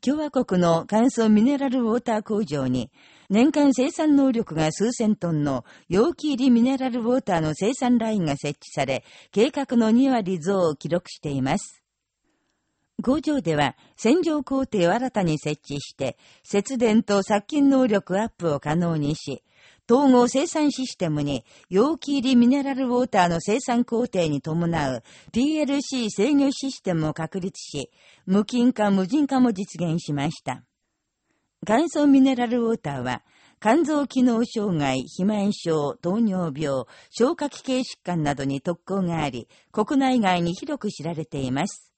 共和国の乾燥ミネラルウォーター工場に、年間生産能力が数千トンの容器入りミネラルウォーターの生産ラインが設置され、計画の2割増を記録しています。工場では洗浄工程を新たに設置して、節電と殺菌能力アップを可能にし、統合生産システムに容器入りミネラルウォーターの生産工程に伴う PLC 制御システムを確立し、無菌化無人化も実現しました。乾燥ミネラルウォーターは、肝臓機能障害、肥満症、糖尿病、消化器系疾患などに特効があり、国内外に広く知られています。